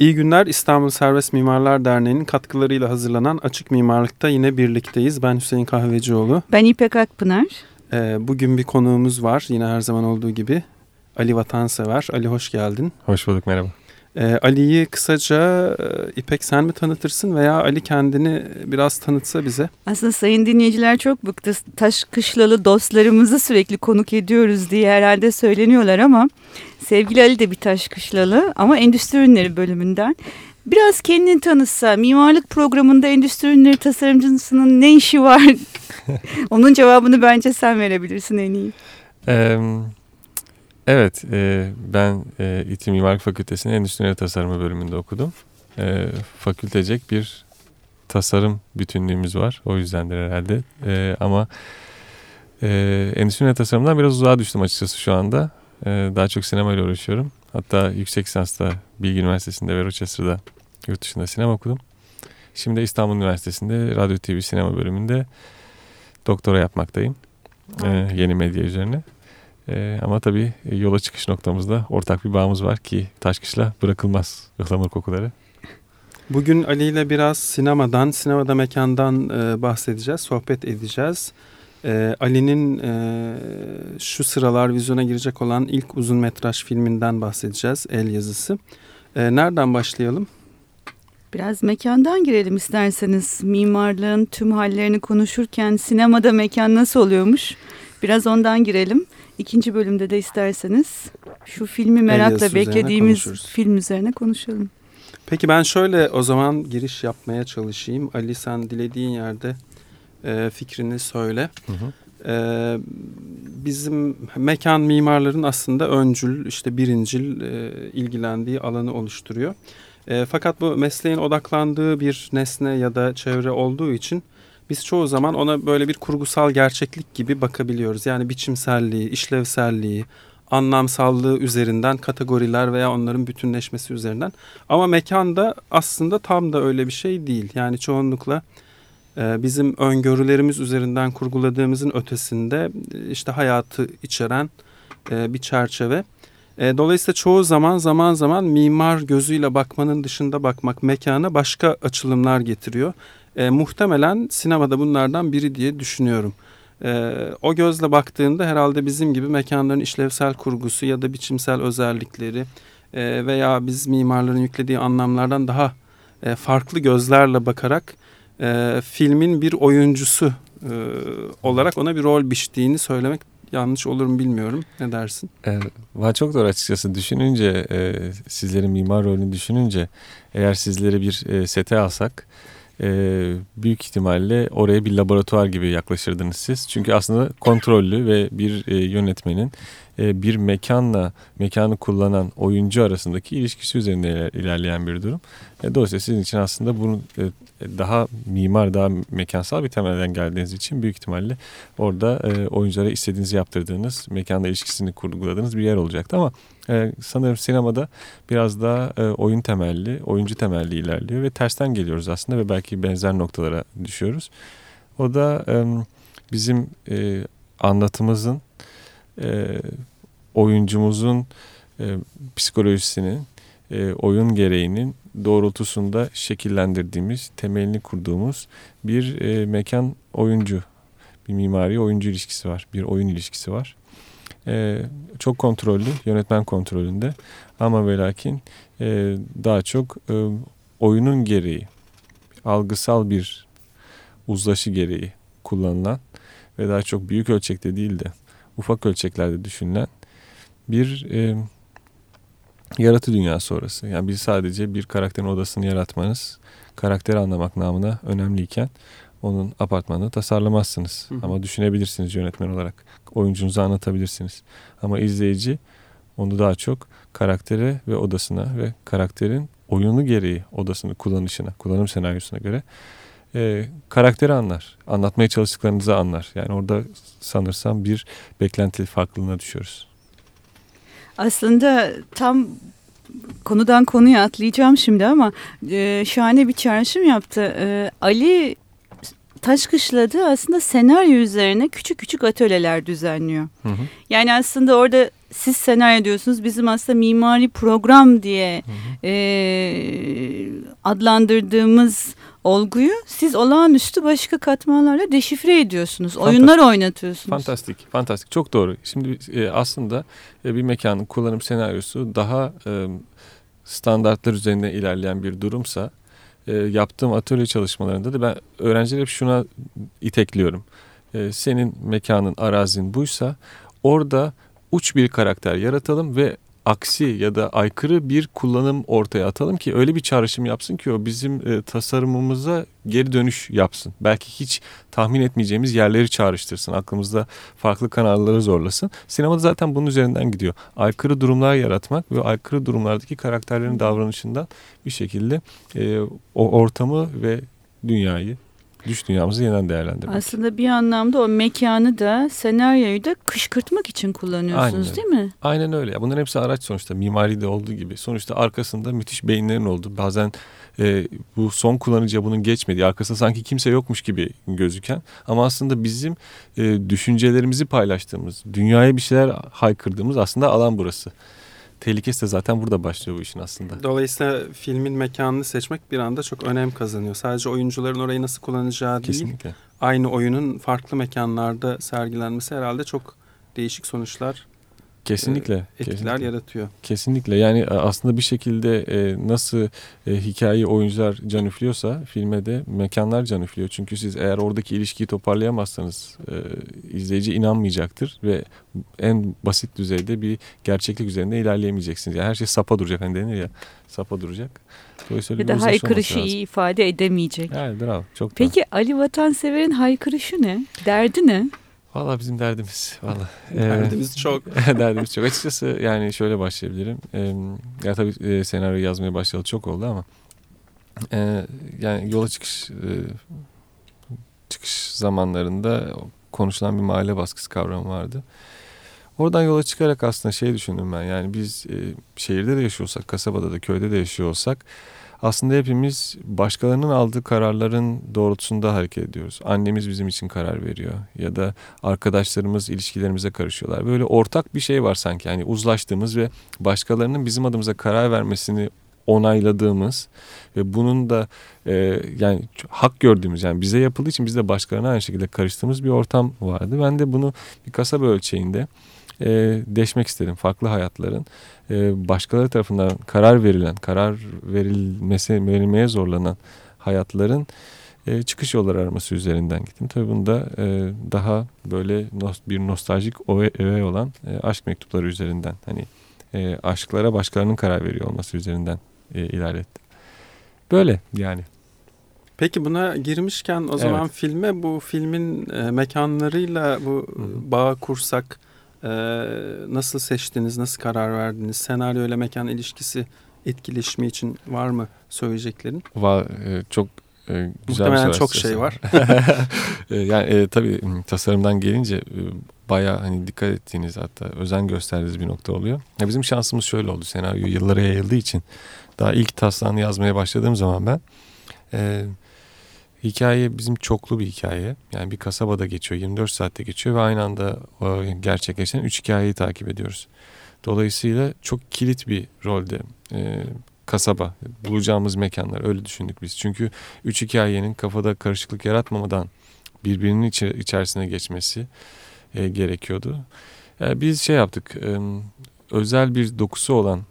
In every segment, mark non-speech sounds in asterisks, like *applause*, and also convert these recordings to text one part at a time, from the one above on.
İyi günler İstanbul Serbest Mimarlar Derneği'nin katkılarıyla hazırlanan Açık Mimarlık'ta yine birlikteyiz. Ben Hüseyin Kahvecioğlu. Ben İpek Akpınar. Ee, bugün bir konuğumuz var yine her zaman olduğu gibi. Ali Vatansever. Ali hoş geldin. Hoş bulduk merhaba. Ee, Ali'yi kısaca e, İpek sen mi tanıtırsın veya Ali kendini biraz tanıtsa bize? Aslında sayın dinleyiciler çok bıktı. Taş kışlalı dostlarımızı sürekli konuk ediyoruz diye herhalde söyleniyorlar ama sevgili Ali de bir taş kışlalı ama endüstri ürünleri bölümünden. Biraz kendini tanıtsa, mimarlık programında endüstri ürünleri tasarımcısının ne işi var? *laughs* Onun cevabını bence sen verebilirsin en iyi. Evet. Evet, e, ben e, İTÜ Mimarlık Fakültesi'nin Endüstri Tasarımı bölümünde okudum. E, fakültecek bir tasarım bütünlüğümüz var. O yüzdendir herhalde. E, ama e, endüstri tasarımdan biraz uzağa düştüm açıkçası şu anda. E, daha çok sinemayla uğraşıyorum. Hatta yüksek lisansta Bilgi Üniversitesi'nde ve Rochester'da yurt dışında sinema okudum. Şimdi İstanbul Üniversitesi'nde Radyo TV Sinema bölümünde doktora yapmaktayım. E, yeni medya üzerine. Ee, ama tabii yola çıkış noktamızda ortak bir bağımız var ki Taşkışla bırakılmaz ıhlamur kokuları. Bugün Ali ile biraz sinemadan, sinemada mekandan e, bahsedeceğiz, sohbet edeceğiz. E, Ali'nin e, şu sıralar vizyona girecek olan ilk uzun metraj filminden bahsedeceğiz, El Yazısı. E, nereden başlayalım? Biraz mekandan girelim isterseniz. Mimarlığın tüm hallerini konuşurken sinemada mekan nasıl oluyormuş? Biraz ondan girelim. İkinci bölümde de isterseniz şu filmi merakla beklediğimiz üzerine film üzerine konuşalım. Peki ben şöyle o zaman giriş yapmaya çalışayım. Ali sen dilediğin yerde e, fikrini söyle. Hı hı. E, bizim mekan mimarların aslında öncül, işte birincil e, ilgilendiği alanı oluşturuyor. E, fakat bu mesleğin odaklandığı bir nesne ya da çevre olduğu için biz çoğu zaman ona böyle bir kurgusal gerçeklik gibi bakabiliyoruz. Yani biçimselliği, işlevselliği, anlamsallığı üzerinden kategoriler veya onların bütünleşmesi üzerinden. Ama mekanda aslında tam da öyle bir şey değil. Yani çoğunlukla bizim öngörülerimiz üzerinden kurguladığımızın ötesinde e, işte hayatı içeren e, bir çerçeve. Dolayısıyla çoğu zaman zaman zaman mimar gözüyle bakmanın dışında bakmak mekana başka açılımlar getiriyor. E, muhtemelen sinemada bunlardan biri diye düşünüyorum. E, o gözle baktığında herhalde bizim gibi mekanların işlevsel kurgusu ya da biçimsel özellikleri e, veya biz mimarların yüklediği anlamlardan daha e, farklı gözlerle bakarak e, filmin bir oyuncusu e, olarak ona bir rol biçtiğini söylemek yanlış olur mu bilmiyorum. Ne dersin? Evet, çok doğru açıkçası düşününce e, sizlerin mimar rolünü düşününce eğer sizleri bir e, sete alsak e, büyük ihtimalle oraya bir laboratuvar gibi yaklaşırdınız siz. Çünkü aslında kontrollü ve bir e, yönetmenin e, bir mekanla mekanı kullanan oyuncu arasındaki ilişkisi üzerinde ilerleyen bir durum. E, dolayısıyla sizin için aslında bunu e, daha mimar, daha mekansal bir temelden geldiğiniz için büyük ihtimalle orada e, oyunculara istediğinizi yaptırdığınız, mekanda ilişkisini kurguladığınız bir yer olacaktı. Ama e, sanırım sinemada biraz daha e, oyun temelli, oyuncu temelli ilerliyor ve tersten geliyoruz aslında ve belki benzer noktalara düşüyoruz. O da e, bizim e, anlatımızın, e, oyuncumuzun e, psikolojisinin, e, oyun gereğinin doğrultusunda şekillendirdiğimiz, temelini kurduğumuz bir e, mekan oyuncu, bir mimari oyuncu ilişkisi var, bir oyun ilişkisi var. E, çok kontrollü, yönetmen kontrolünde ama ve lakin e, daha çok e, oyunun gereği, algısal bir uzlaşı gereği kullanılan ve daha çok büyük ölçekte değil de ufak ölçeklerde düşünülen bir e, yaratı dünyası orası. Yani biz sadece bir karakterin odasını yaratmanız, karakteri anlamak namına önemliyken onun apartmanını tasarlamazsınız. Hı. Ama düşünebilirsiniz yönetmen olarak. Oyuncunuzu anlatabilirsiniz. Ama izleyici onu daha çok karaktere ve odasına ve karakterin oyunu gereği odasını kullanışına, kullanım senaryosuna göre e, karakteri anlar. Anlatmaya çalıştıklarınızı anlar. Yani orada sanırsam bir beklenti farklılığına düşüyoruz. Aslında tam konudan konuya atlayacağım şimdi ama e, şahane bir çağrışım yaptı. E, Ali Taşkışladı aslında senaryo üzerine küçük küçük atölyeler düzenliyor. Hı hı. Yani aslında orada siz senaryo diyorsunuz. Bizim aslında mimari program diye e, adlandırdığımız olguyu siz olağanüstü başka katmanlarla deşifre ediyorsunuz. Fantastik. Oyunlar oynatıyorsunuz. Fantastik, fantastik. Çok doğru. Şimdi e, aslında e, bir mekanın kullanım senaryosu daha e, standartlar üzerinde ilerleyen bir durumsa e, yaptığım atölye çalışmalarında da ben öğrencilere hep şuna itekliyorum. E, senin mekanın, arazin buysa orada uç bir karakter yaratalım ve aksi ya da aykırı bir kullanım ortaya atalım ki öyle bir çağrışım yapsın ki o bizim e, tasarımımıza geri dönüş yapsın. Belki hiç tahmin etmeyeceğimiz yerleri çağrıştırsın. Aklımızda farklı kanalları zorlasın. Sinemada zaten bunun üzerinden gidiyor. Aykırı durumlar yaratmak ve aykırı durumlardaki karakterlerin davranışından bir şekilde e, o ortamı ve dünyayı düş dünyamızı yeniden değerlendirmek. Aslında bir anlamda o mekanı da senaryoyu da kışkırtmak için kullanıyorsunuz Aynen. değil mi? Aynen öyle. Bunların hepsi araç sonuçta. Mimari de olduğu gibi. Sonuçta arkasında müthiş beyinlerin oldu. Bazen e, bu son kullanıcıya bunun geçmediği, arkasında sanki kimse yokmuş gibi gözüken ama aslında bizim e, düşüncelerimizi paylaştığımız, dünyaya bir şeyler haykırdığımız aslında alan burası tehlikesi de zaten burada başlıyor bu işin aslında. Dolayısıyla filmin mekanını seçmek bir anda çok önem kazanıyor. Sadece oyuncuların orayı nasıl kullanacağı Kesinlikle. değil, aynı oyunun farklı mekanlarda sergilenmesi herhalde çok değişik sonuçlar Kesinlikle. E, etkiler kesinlikle. yaratıyor. Kesinlikle. Yani e, aslında bir şekilde e, nasıl e, hikayeyi oyuncular can üflüyorsa filme de mekanlar can üflüyor. Çünkü siz eğer oradaki ilişkiyi toparlayamazsanız e, izleyici inanmayacaktır ve en basit düzeyde bir gerçeklik üzerinde ilerleyemeyeceksiniz. Yani her şey sapa duracak hani denir ya sapa duracak. Dolayısıyla ya da haykırışı iyi ifade edemeyecek. Evet bravo. Çok Peki bravo. Ali Vatansever'in haykırışı ne? Derdi ne? Valla bizim derdimiz. Valla. *laughs* derdimiz çok. *laughs* derdimiz çok. Açıkçası yani şöyle başlayabilirim. Ee, ya tabii e, senaryo yazmaya başlayalı çok oldu ama e, yani yola çıkış e, çıkış zamanlarında konuşulan bir mahalle baskısı kavramı vardı. Oradan yola çıkarak aslında şey düşündüm ben. Yani biz e, şehirde de yaşıyorsak, kasabada da, köyde de yaşıyor olsak aslında hepimiz başkalarının aldığı kararların doğrultusunda hareket ediyoruz. Annemiz bizim için karar veriyor ya da arkadaşlarımız ilişkilerimize karışıyorlar. Böyle ortak bir şey var sanki yani uzlaştığımız ve başkalarının bizim adımıza karar vermesini onayladığımız ve bunun da e, yani hak gördüğümüz yani bize yapıldığı için biz de başkalarına aynı şekilde karıştığımız bir ortam vardı. Ben de bunu bir kasaba ölçeğinde e, deşmek istedim. Farklı hayatların e, başkaları tarafından karar verilen, karar verilmesi, verilmeye zorlanan hayatların e, çıkış yolları araması üzerinden gittim. Tabii bunda e, daha böyle nos, bir nostaljik öve olan e, aşk mektupları üzerinden hani e, aşklara başkalarının karar veriyor olması üzerinden e, ilerlettim. Böyle yani. Peki buna girmişken o zaman evet. filme bu filmin e, mekanlarıyla bu Hı-hı. bağ kursak ee, nasıl seçtiniz, nasıl karar verdiniz? Senaryo ile mekan ilişkisi etkileşimi için var mı söyleyeceklerin? Var, e, çok e, güzel Muhtemelen bir çok şey var. *laughs* E, yani e, tabii tasarımdan gelince e, bayağı hani dikkat ettiğiniz hatta özen gösterdiğiniz bir nokta oluyor. Ya bizim şansımız şöyle oldu. Senaryo yıllara yayıldığı için daha ilk taslağını yazmaya başladığım zaman ben e, Hikaye bizim çoklu bir hikaye. Yani bir kasabada geçiyor, 24 saatte geçiyor ve aynı anda gerçekleşen üç hikayeyi takip ediyoruz. Dolayısıyla çok kilit bir rolde e, kasaba, bulacağımız mekanlar öyle düşündük biz. Çünkü üç hikayenin kafada karışıklık yaratmamadan birbirinin içi, içerisine geçmesi e, gerekiyordu. Yani e, biz şey yaptık, e, özel bir dokusu olan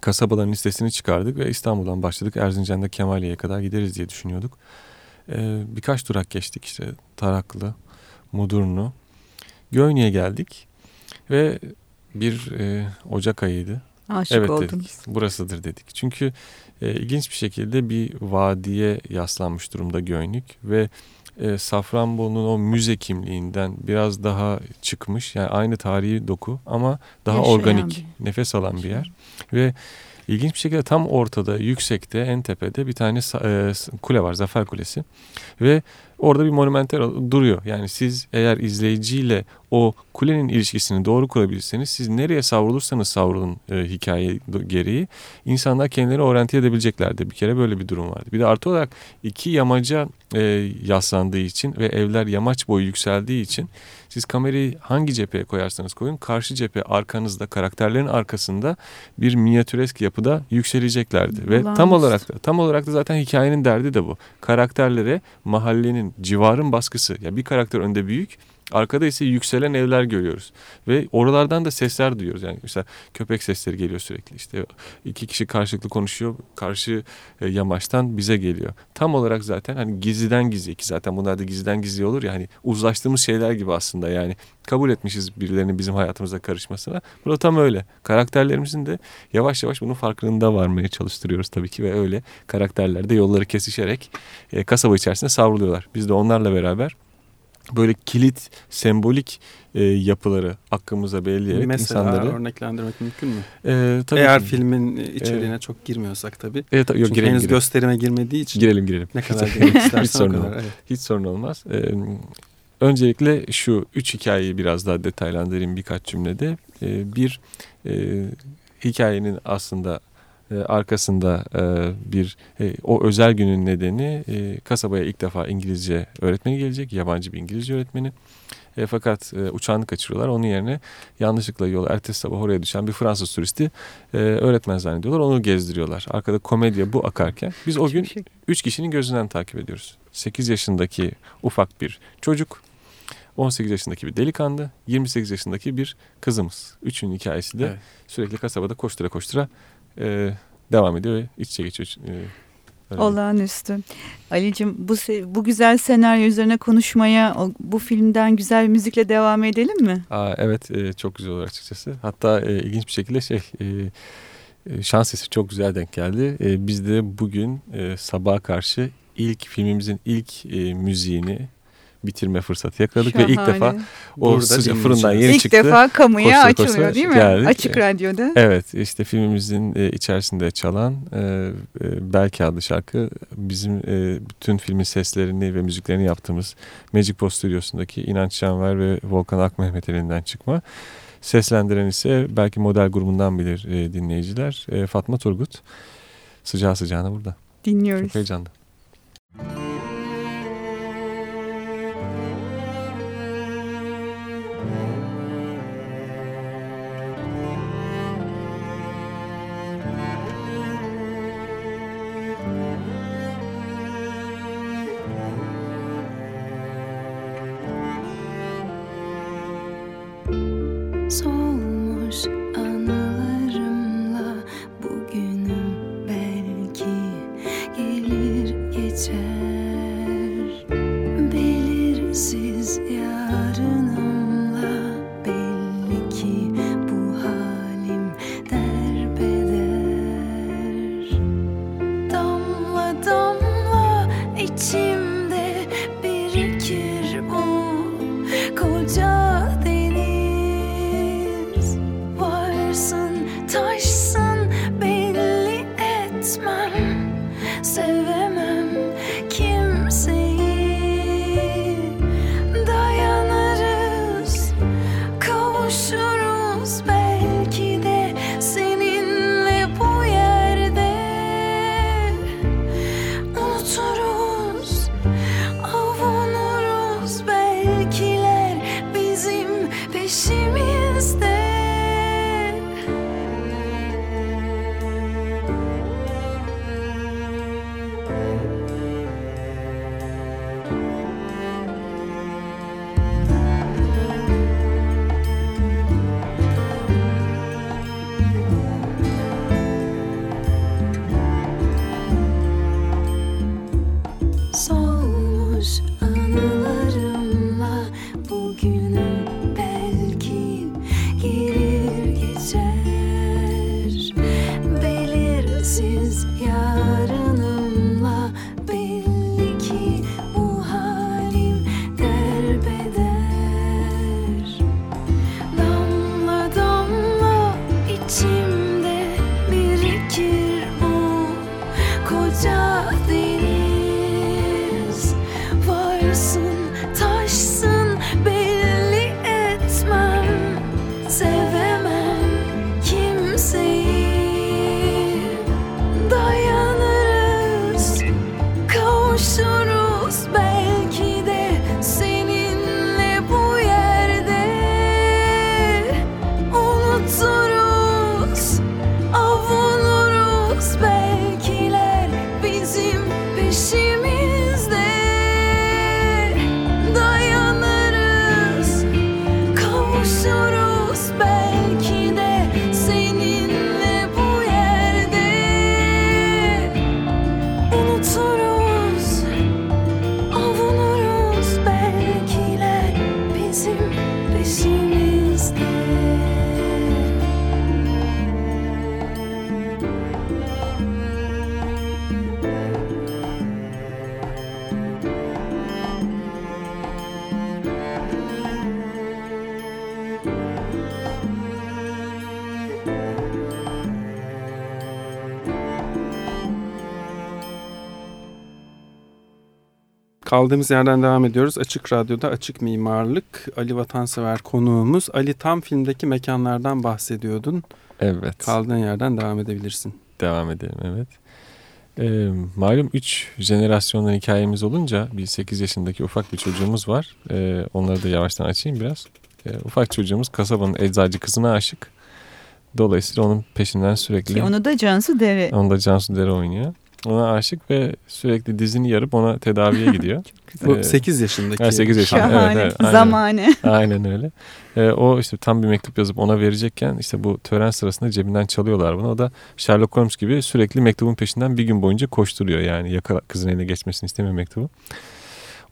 kasabaların listesini çıkardık ve İstanbul'dan başladık. Erzincan'da Kemaliye'ye kadar gideriz diye düşünüyorduk. Ee, birkaç durak geçtik işte Taraklı, Mudurnu. Göynü'ye geldik ve bir e, Ocak ayıydı. Aşık evet oldunuz. dedik burasıdır dedik. Çünkü e, ilginç bir şekilde bir vadiye yaslanmış durumda Göynük ve e, Safranbolu'nun o müze kimliğinden biraz daha çıkmış. Yani aynı tarihi doku ama daha Yaşayan organik, bir. nefes alan bir yer. Ve İlginç bir şekilde tam ortada, yüksekte, en tepede bir tane e, kule var, Zafer Kulesi. Ve orada bir monumental duruyor. Yani siz eğer izleyiciyle o kulenin ilişkisini doğru kurabilirseniz siz nereye savrulursanız savrulun e, hikaye gereği insanlar kendileri oranti edebileceklerdi. Bir kere böyle bir durum vardı. Bir de artı olarak iki yamaca e, yaslandığı için ve evler yamaç boyu yükseldiği için siz kamerayı hangi cepheye koyarsanız koyun karşı cephe arkanızda karakterlerin arkasında bir minyatüresk yapıda yükseleceklerdi. Ve tam olarak da tam olarak da zaten hikayenin derdi de bu. Karakterlere mahallenin, civarın baskısı. Ya yani bir karakter önde büyük, Arkada ise yükselen evler görüyoruz. Ve oralardan da sesler duyuyoruz. Yani mesela köpek sesleri geliyor sürekli. İşte iki kişi karşılıklı konuşuyor. Karşı e, yamaçtan bize geliyor. Tam olarak zaten hani gizliden gizli ki zaten bunlar da gizliden gizli olur ya hani uzlaştığımız şeyler gibi aslında yani kabul etmişiz birilerinin bizim hayatımıza karışmasına. Bu da tam öyle. Karakterlerimizin de yavaş yavaş bunun farkında varmaya çalıştırıyoruz tabii ki ve öyle karakterler de yolları kesişerek e, kasaba içerisinde savruluyorlar. Biz de onlarla beraber böyle kilit sembolik e, yapıları hakkımıza belirleyerek Mesela insanları örneklendirmek mümkün mü? E, tabii Eğer ki. filmin içeriğine evet. çok girmiyorsak tabii. Evet, tabii, yok, Çünkü girelim, henüz girelim. gösterime girmediği için. Girelim girelim. Ne kadar girmek *laughs* istersen Hiç sorun o kadar. olmaz. Evet. Hiç sorun olmaz. E, öncelikle şu üç hikayeyi biraz daha detaylandırayım birkaç cümlede. E, bir e, hikayenin aslında e, arkasında e, bir e, o özel günün nedeni e, kasabaya ilk defa İngilizce öğretmeni gelecek. Yabancı bir İngilizce öğretmeni. E, fakat e, uçağını kaçırıyorlar. Onun yerine yanlışlıkla yol ertesi sabah oraya düşen bir Fransız turisti e, öğretmen zannediyorlar. Onu gezdiriyorlar. Arkada komedya bu akarken biz o gün Şey- üç kişinin gözünden takip ediyoruz. 8 yaşındaki ufak bir çocuk, 18 yaşındaki bir delikanlı, 28 yaşındaki bir kızımız. Üçünün hikayesi de Evet. sürekli kasabada koştura koştura e, devam ediyor ve iç içe geçiyor. E, öyle. Olağanüstü. Ali'cim bu, bu güzel senaryo üzerine konuşmaya bu filmden güzel müzikle devam edelim mi? Aa, evet e, çok güzel olur açıkçası. Hatta e, ilginç bir şekilde şey e, e, şans eseri çok güzel denk geldi. E, biz de bugün e, sabaha karşı ilk filmimizin ilk e, müziğini bitirme fırsatı yakaladık ve ilk Şahane. defa o Burada sıcak fırından yeni İlk çıktı. defa kamuya Koştura açılıyor koştura değil mi? geldik. Açık Radyo'da. Evet işte filmimizin e, içerisinde çalan e, e, Belki adlı şarkı bizim bütün filmin seslerini ve müziklerini yaptığımız Magic Post Stüdyosu'ndaki İnanç Şanver ve Volkan Akmehmet elinden çıkma. Seslendiren ise belki model grubundan bilir dinleyiciler Fatma Turgut. Sıcağı sıcağına burada. Dinliyoruz. Çok heyecanlı. Solmuş 一。Kaldığımız yerden devam ediyoruz. Açık Radyo'da Açık Mimarlık. Ali Vatansever konuğumuz. Ali tam filmdeki mekanlardan bahsediyordun. Evet. Kaldığın yerden devam edebilirsin. Devam edelim evet. Ee, malum 3 jenerasyondan hikayemiz olunca bir 8 yaşındaki ufak bir çocuğumuz var. Ee, onları da yavaştan açayım biraz. Ee, ufak çocuğumuz kasabanın eczacı kızına aşık. Dolayısıyla onun peşinden sürekli... Ki onu da Cansu Dere. Onda Cansu Dere oynuyor. Ona aşık ve sürekli dizini yarıp ona tedaviye *laughs* gidiyor. Bu Ee, 8 yaşındaki. ha, 8 yaşında. Evet, Şahane. evet, aynen. Zamane. *laughs* Aynen öyle. Ee, o işte tam bir mektup yazıp ona verecekken işte bu tören sırasında cebinden çalıyorlar bunu. O da Sherlock Holmes gibi sürekli mektubun peşinden bir gün boyunca koşturuyor. Yani yakala, kızın eline geçmesini istemiyor mektubu.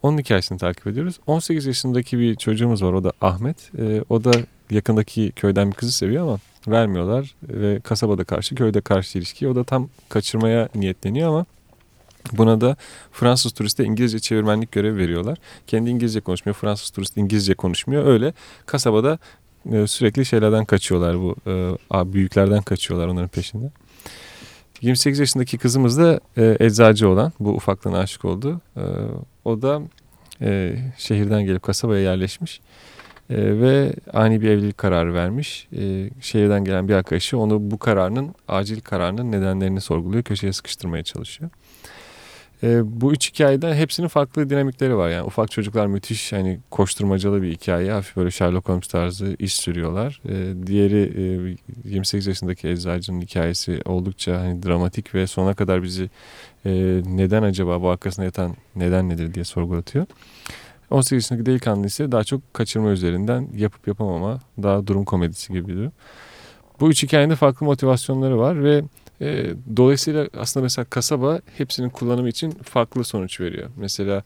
Onun hikayesini takip ediyoruz. 18 yaşındaki bir çocuğumuz var o da Ahmet. Ee, o da yakındaki köyden bir kızı seviyor ama vermiyorlar. Ve kasabada karşı köyde karşı ilişki. O da tam kaçırmaya niyetleniyor ama Buna da Fransız turiste İngilizce çevirmenlik görevi veriyorlar. Kendi İngilizce konuşmuyor, Fransız turist İngilizce konuşmuyor. Öyle kasabada e, sürekli şeylerden kaçıyorlar bu e, büyüklerden kaçıyorlar onların peşinde. 28 yaşındaki kızımız da e, eczacı olan bu ufaklığına aşık oldu. O da şehirden gelip kasabaya yerleşmiş. E, ve ani bir evlilik kararı vermiş. E, şehirden gelen bir arkadaşı onu bu kararının acil kararının nedenlerini sorguluyor. Köşeye sıkıştırmaya çalışıyor. E, bu üç hikayeden hepsinin farklı dinamikleri var. Yani ufak çocuklar müthiş hani koşturmacalı bir hikaye. Hafif böyle Sherlock Holmes tarzı iş sürüyorlar. E, diğeri e, 28 yaşındaki eczacının hikayesi oldukça hani dramatik ve sona kadar bizi e, neden acaba bu arkasında yatan neden nedir diye sorgulatıyor. 18 yaşındaki delikanlı ise daha çok kaçırma üzerinden yapıp yapamama daha durum komedisi gibi durum. Bu üç hikayenin farklı motivasyonları var ve e, dolayısıyla aslında mesela kasaba hepsinin kullanımı için farklı sonuç veriyor. Mesela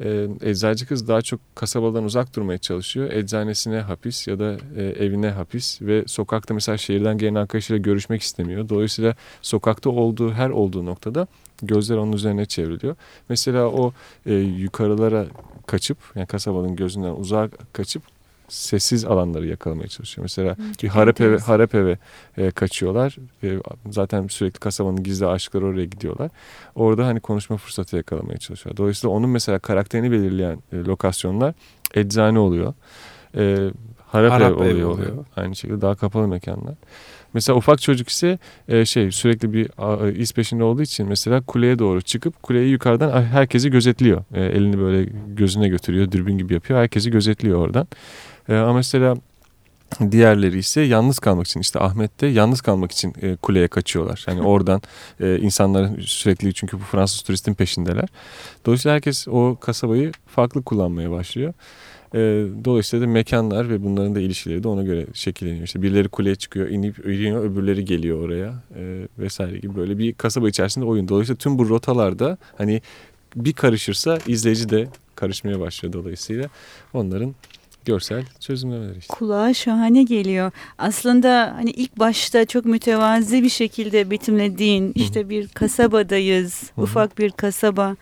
e, eczacı kız daha çok kasabadan uzak durmaya çalışıyor. Eczanesine hapis ya da e, evine hapis ve sokakta mesela şehirden gelen arkadaşıyla görüşmek istemiyor. Dolayısıyla sokakta olduğu her olduğu noktada gözler onun üzerine çevriliyor. Mesela o e, yukarılara kaçıp yani kasabanın gözünden uzak kaçıp sessiz alanları yakalamaya çalışıyor. Mesela bir harap eve, enteresan. harap eve e, kaçıyorlar. E, zaten sürekli kasabanın gizli aşıkları oraya gidiyorlar. Orada hani konuşma fırsatı yakalamaya çalışıyor. Dolayısıyla onun mesela karakterini belirleyen e, lokasyonlar eczane oluyor. E, harap, Harap ev oluyor, ev oluyor. oluyor. Aynı şekilde daha kapalı mekanlar. Mesela ufak çocuk ise e, şey sürekli bir a, iz peşinde olduğu için mesela kuleye doğru çıkıp kuleyi yukarıdan herkesi gözetliyor. E, elini böyle gözüne götürüyor, dürbün gibi yapıyor. Herkesi gözetliyor oradan. E, ama mesela diğerleri ise yalnız kalmak için işte Ahmet de yalnız kalmak için e, kuleye kaçıyorlar. Yani *laughs* oradan e, insanların sürekli çünkü bu Fransız turistin peşindeler. Dolayısıyla herkes o kasabayı farklı kullanmaya başlıyor. E, dolayısıyla da mekanlar ve bunların da ilişkileri de ona göre şekilleniyor. İşte birileri kuleye çıkıyor, inip iniyor, öbürleri geliyor oraya e, vesaire gibi böyle bir kasaba içerisinde oyun. Dolayısıyla tüm bu rotalarda hani bir karışırsa izleyici de karışmaya başlıyor dolayısıyla onların görsel çözümlemeleri işte. Kulağa şahane geliyor. Aslında hani ilk başta çok mütevazi bir şekilde betimlediğin işte bir kasabadayız. Hı. Ufak bir kasaba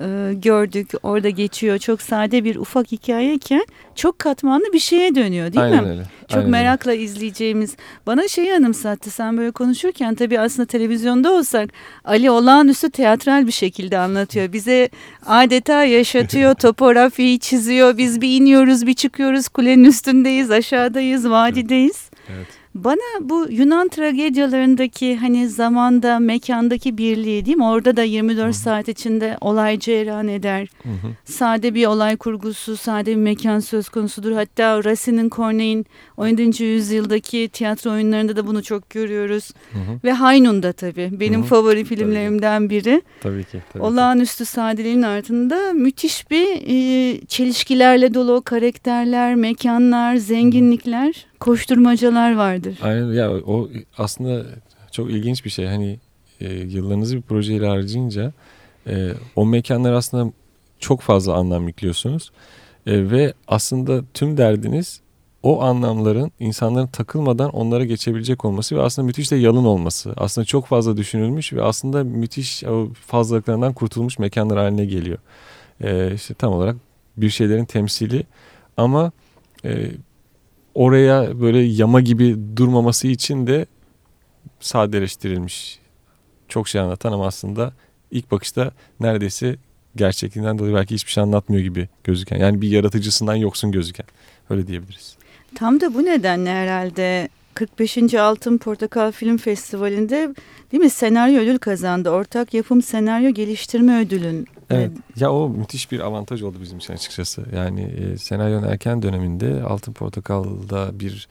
e, gördük. Orada geçiyor. Çok sade bir ufak hikayeyken çok katmanlı bir şeye dönüyor değil Aynen mi? öyle. Çok aynen öyle. merakla izleyeceğimiz. Bana şeyi anımsattı sen böyle konuşurken tabii aslında televizyonda olsak Ali olağanüstü teatral bir şekilde anlatıyor. Bize adeta yaşatıyor, *laughs* topografyayı çiziyor. Biz bir iniyoruz bir çıkıyoruz kulenin üstündeyiz aşağıdayız vadideyiz. Evet. Bana bu Yunan tragedyalarındaki hani zamanda mekandaki birliği değil mi? Orada da 24 saat içinde olay cereyan eder Hı hı. sade bir olay kurgusu, sade bir mekan söz konusudur. Hatta Racine'in Corneille'in 17. yüzyıldaki tiyatro oyunlarında da bunu çok görüyoruz. Hı hı. Ve Haynun'da tabii benim Hı hı. favori filmlerimden biri. Tabii ki. Tabii ki. Olağanüstü sadeliğin ardında müthiş bir e, çelişkilerle dolu karakterler, mekanlar, zenginlikler, koşturmacalar vardır. Aynen ya o aslında çok ilginç bir şey. Hani e, yıllarınızı bir projeyle harcayınca e, o mekanlar aslında çok fazla anlam yüklüyorsunuz. E, ve aslında tüm derdiniz o anlamların insanların takılmadan onlara geçebilecek olması ve aslında müthiş de yalın olması. Aslında çok fazla düşünülmüş ve aslında müthiş fazlalıklarından kurtulmuş mekanlar haline geliyor. E, işte tam olarak bir şeylerin temsili ama e, oraya böyle yama gibi durmaması için de sadeleştirilmiş. Çok şey anlatan ama aslında ilk bakışta neredeyse gerçekliğinden dolayı belki hiçbir şey anlatmıyor gibi gözüken. Yani bir yaratıcısından yoksun gözüken. Öyle diyebiliriz. Tam da bu nedenle herhalde 45. Altın Portakal Film Festivali'nde değil mi senaryo ödül kazandı. Ortak yapım senaryo geliştirme ödülün. Evet. Ya o müthiş bir avantaj oldu bizim için açıkçası. Yani e, senaryonun erken döneminde Altın Portakal'da bir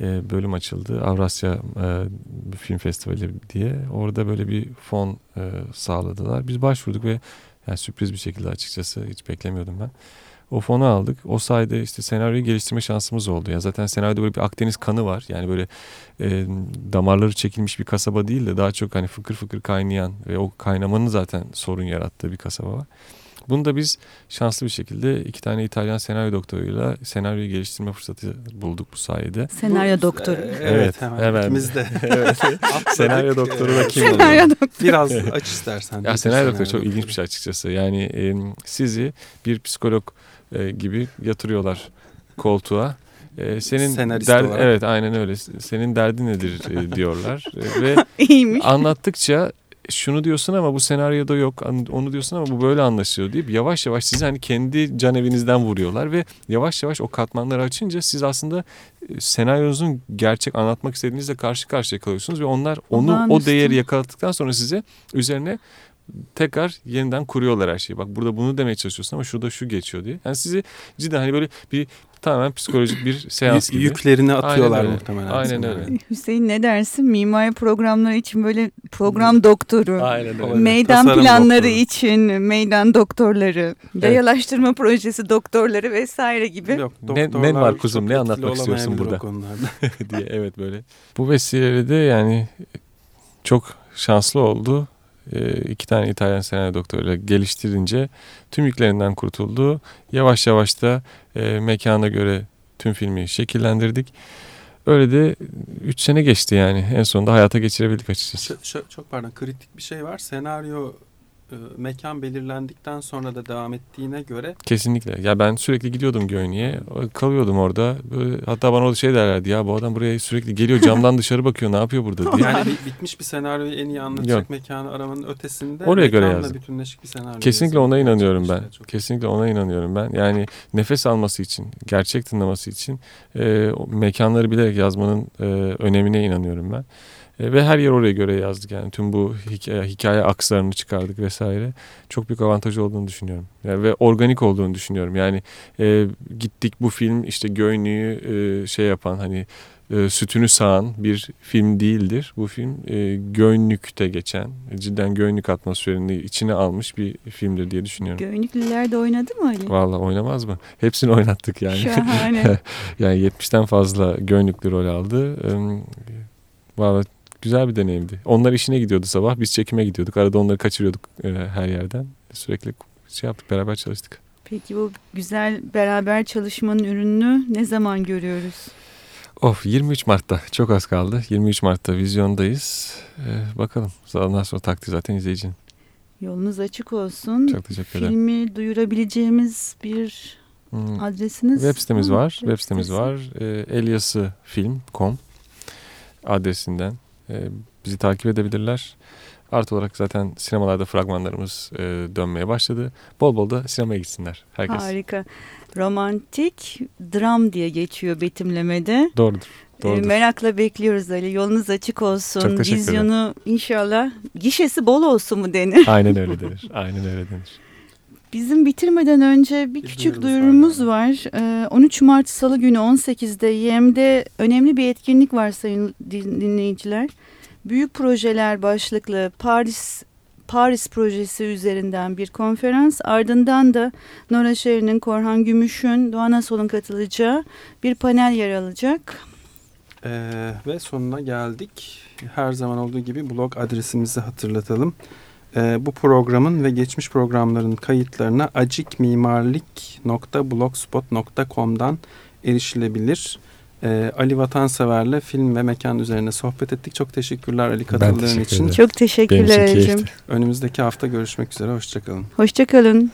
e, bölüm açıldı. Avrasya e, Film Festivali diye. Orada böyle bir fon e, sağladılar. Biz başvurduk ve yani sürpriz bir şekilde açıkçası hiç beklemiyordum ben. O fonu aldık. O sayede işte senaryoyu geliştirme şansımız oldu. Ya zaten senaryoda böyle bir Akdeniz kanı var. Yani böyle e, damarları çekilmiş bir kasaba değil de daha çok hani fıkır fıkır kaynayan ve o kaynamanın zaten sorun yarattığı bir kasaba var. Bunu da biz şanslı bir şekilde iki tane İtalyan senaryo doktoruyla senaryoyu geliştirme fırsatı bulduk bu sayede. Senaryo Bu- doktoru. e, Evet, Evet, hemen. hemen. İkimiz de. *laughs* evet. senaryo doktoru da kim oluyor? Senaryo doktoru. Biraz aç istersen. Ya senaryo doktoru çok ilginç bir şey açıkçası. Yani e, sizi bir psikolog e, gibi yatırıyorlar koltuğa. E, senin Senarist der- olarak. evet aynen öyle. Senin derdin nedir e, diyorlar E, ve *laughs* İyiymiş. anlattıkça şunu diyorsun ama bu senaryoda yok onu diyorsun ama bu böyle anlaşılıyor deyip yavaş yavaş sizi hani kendi can evinizden vuruyorlar ve yavaş yavaş o katmanları açınca siz aslında e, senaryonuzun gerçek anlatmak istediğinizle karşı karşıya kalıyorsunuz ve onlar onu o Olağanüstü. değeri yakaladıktan sonra size üzerine tekrar yeniden kuruyorlar her şeyi. Bak burada bunu demeye çalışıyorsun ama şurada şu geçiyor diye. Yani sizi cidden hani böyle bir tamamen psikolojik bir seans gibi. Yüklerini atıyorlar Aynen öyle. muhtemelen. Aynen öyle. Hüseyin ne dersin? Mimari programları için böyle program doktoru. Aynen öyle. Evet, Meydan tasarım planları doktoru. için meydan doktorları, yayalaştırma projesi doktorları vesaire gibi. Yok, Ne- doktorlar ne var kuzum, ne anlatmak istiyorsun burada? *laughs* diye evet böyle. Bu vesileyle de yani çok şanslı oldu. Ee, iki tane İtalyan senaryo doktoruyla geliştirince tüm yüklerinden kurtuldu. Yavaş yavaş da e, mekana göre tüm filmi şekillendirdik. Öyle de 3 sene geçti yani. En sonunda hayata geçirebildik açıkçası. Ş- çok pardon kritik bir şey var. Senaryo e, mekan belirlendikten sonra da devam ettiğine göre Kesinlikle. Ya ben sürekli gidiyordum Göyni'ye. Kalıyordum orada. Böyle, hatta bana o şey derlerdi ya bu adam buraya sürekli geliyor camdan dışarı bakıyor ne yapıyor burada diye. yani bi- bitmiş bir senaryoyu en iyi anlatacak Yok. mekanı aramanın ötesinde Oraya göre yazdım. bütünleşik bir senaryo Kesinlikle ona inanıyorum ben. çok- Kesinlikle ona inanıyorum ben. Yani nefes alması için, gerçek tınlaması için e, mekanları bilerek yazmanın e, önemine inanıyorum ben. E, ve her yer oraya göre yazdık yani tüm bu hikaye, hikaye akslarını çıkardık vesaire. Çok büyük avantajı olduğunu düşünüyorum. Yani ve organik olduğunu düşünüyorum. Yani e, gittik bu film işte Göynü'yü e, şey yapan hani e, sütünü sağan bir film değildir. Bu film e, Göynük'te geçen, cidden Göynük atmosferini içine almış bir filmdir diye düşünüyorum. Göynüklüler de oynadı mı Ali? Vallahi oynamaz mı? Hepsini oynattık yani. Şahane. *laughs* yani 70'ten fazla Göynüklü rol aldı. Ee, Vallahi güzel bir deneyimdi. Onlar işine gidiyordu sabah, biz çekime gidiyorduk. Arada onları kaçırıyorduk e, her yerden. Sürekli şey yaptık, beraber çalıştık. Peki bu güzel beraber çalışmanın ürününü ne zaman görüyoruz? Of 23 Mart'ta çok az kaldı. 23 Mart'ta vizyondayız. Ee, bakalım. Ondan sonra takdir zaten izleyicinin. Yolunuz açık olsun. Çok teşekkür ederim. Filmi duyurabileceğimiz bir Hmm. adresiniz Web sitemiz var mı? var. Web sitemiz sitesi. var. E, eliasıfilm.com adresinden e, bizi takip edebilirler. Artı olarak zaten sinemalarda fragmanlarımız e, dönmeye başladı. Bol bol da sinemaya gitsinler herkes. Harika. Romantik dram diye geçiyor betimlemede. Doğrudur. Ee, Doğrudur. merakla bekliyoruz Ali. Yolunuz açık olsun. Çok teşekkür ederim. Vizyonu inşallah gişesi bol olsun mu denir. Aynen öyle denir. Aynen öyle denir. Bizim bitirmeden önce bir küçük duyurumuz duyurumuz var var. Ee, 13 Mart Salı günü 18'de YEM'de önemli bir etkinlik var sayın din- dinleyiciler. Büyük projeler başlıklı Paris Paris projesi üzerinden bir konferans. Ardından da Nora Şerin'in, Korhan Gümüş'ün, Doğan Asol'un katılacağı bir panel yer alacak. Ee, ve sonuna geldik. Her zaman olduğu gibi blog adresimizi hatırlatalım. Ee, bu programın ve geçmiş programların kayıtlarına acikmimarlik.blogspot.com'dan erişilebilir. Ee, Ali Vatansever'le film ve mekan üzerine sohbet ettik. Çok teşekkürler Ali katıldığın teşekkür için. ederim. Çok teşekkürler için Ali'cim. Önümüzdeki hafta görüşmek üzere. Hoşçakalın. Hoşçakalın.